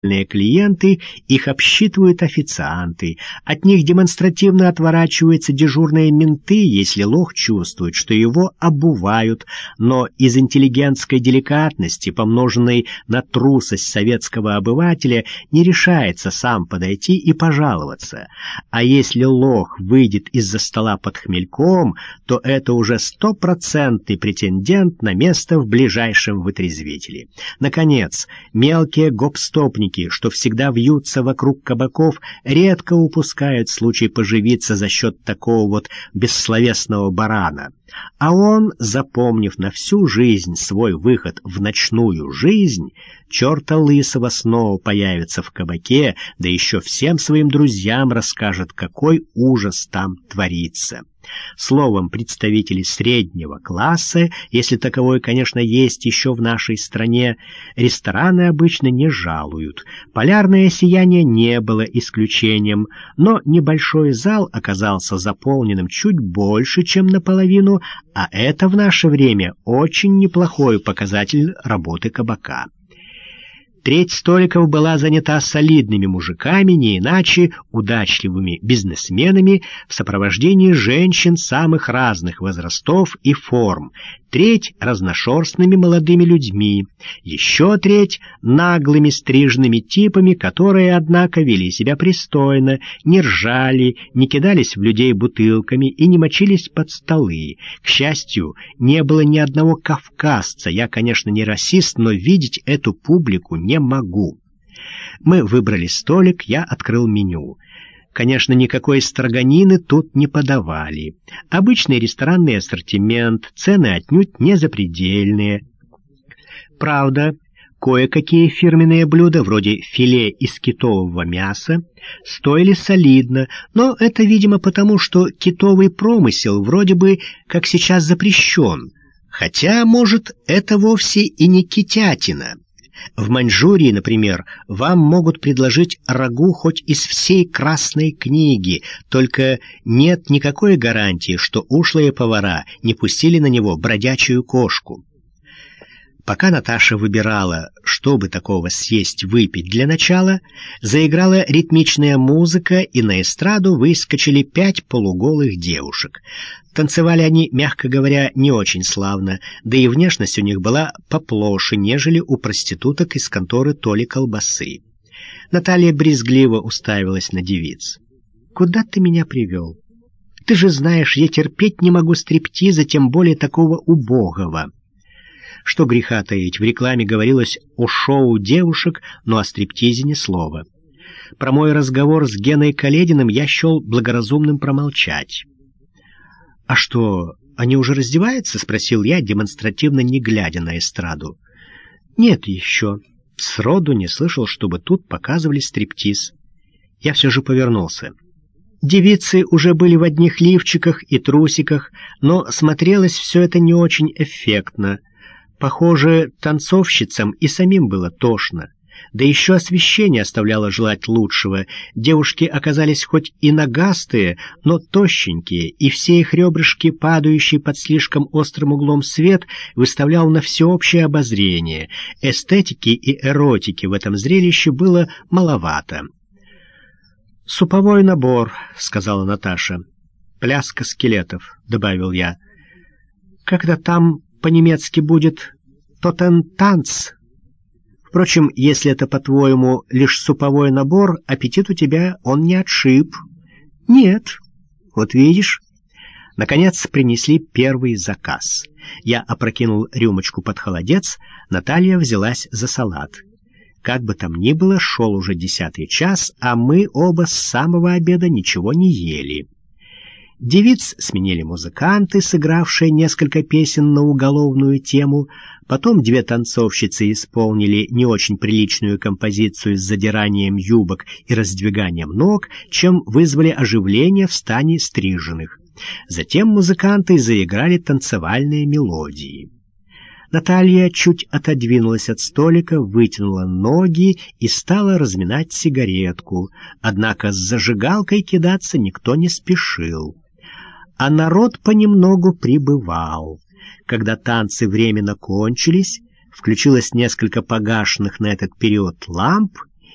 клиенты, их обсчитывают официанты, от них демонстративно отворачиваются дежурные менты, если лох чувствует, что его обувают, но из интеллигентской деликатности, помноженной на трусость советского обывателя, не решается сам подойти и пожаловаться. А если лох выйдет из-за стола под хмельком, то это уже стопроцентный претендент на место в ближайшем вытрезвителе. Наконец, мелкие гопстопники охотники, что всегда вьются вокруг кабаков, редко упускают случай поживиться за счет такого вот бессловесного барана. А он, запомнив на всю жизнь свой выход в ночную жизнь, черта лысого снова появится в кабаке, да еще всем своим друзьям расскажет, какой ужас там творится. Словом, представители среднего класса, если таковой, конечно, есть еще в нашей стране, рестораны обычно не жалуют. Полярное сияние не было исключением, но небольшой зал оказался заполненным чуть больше, чем наполовину, а это в наше время очень неплохой показатель работы кабака. Треть столиков была занята солидными мужиками, не иначе удачливыми бизнесменами в сопровождении женщин самых разных возрастов и форм, треть разношерстными молодыми людьми, еще треть наглыми стрижными типами, которые, однако, вели себя пристойно, не ржали, не кидались в людей бутылками и не мочились под столы. К счастью, не было ни одного кавказца. Я, конечно, не расист, но видеть эту публику не могу. Мы выбрали столик, я открыл меню. Конечно, никакой строганины тут не подавали. Обычный ресторанный ассортимент, цены отнюдь не запредельные. Правда, кое-какие фирменные блюда, вроде филе из китового мяса, стоили солидно, но это, видимо, потому, что китовый промысел вроде бы, как сейчас, запрещен. Хотя, может, это вовсе и не китятина. В Маньчжурии, например, вам могут предложить рагу хоть из всей красной книги, только нет никакой гарантии, что ушлые повара не пустили на него бродячую кошку. Пока Наташа выбирала, что бы такого съесть-выпить для начала, заиграла ритмичная музыка, и на эстраду выскочили пять полуголых девушек. Танцевали они, мягко говоря, не очень славно, да и внешность у них была поплоше, нежели у проституток из конторы Толи Колбасы. Наталья брезгливо уставилась на девиц. «Куда ты меня привел? Ты же знаешь, я терпеть не могу стриптиза, тем более такого убогого». Что греха таить, в рекламе говорилось о шоу девушек, но о стриптизе ни слова. Про мой разговор с Геной Калединым я счел благоразумным промолчать. «А что, они уже раздеваются?» — спросил я, демонстративно не глядя на эстраду. «Нет еще. Сроду не слышал, чтобы тут показывали стриптиз». Я все же повернулся. Девицы уже были в одних лифчиках и трусиках, но смотрелось все это не очень эффектно. Похоже, танцовщицам и самим было тошно. Да еще освещение оставляло желать лучшего. Девушки оказались хоть и нагастые, но тощенькие, и все их ребрышки, падающие под слишком острым углом свет, выставлял на всеобщее обозрение. Эстетики и эротики в этом зрелище было маловато. «Суповой набор», — сказала Наташа. «Пляска скелетов», — добавил я. «Когда там по-немецки будет «тотентанц». Впрочем, если это, по-твоему, лишь суповой набор, аппетит у тебя он не отшиб. Нет. Вот видишь. Наконец принесли первый заказ. Я опрокинул рюмочку под холодец, Наталья взялась за салат. Как бы там ни было, шел уже десятый час, а мы оба с самого обеда ничего не ели. Девиц сменили музыканты, сыгравшие несколько песен на уголовную тему, потом две танцовщицы исполнили не очень приличную композицию с задиранием юбок и раздвиганием ног, чем вызвали оживление в стане стриженных. Затем музыканты заиграли танцевальные мелодии. Наталья чуть отодвинулась от столика, вытянула ноги и стала разминать сигаретку, однако с зажигалкой кидаться никто не спешил а народ понемногу прибывал. Когда танцы временно кончились, включилось несколько погашенных на этот период ламп,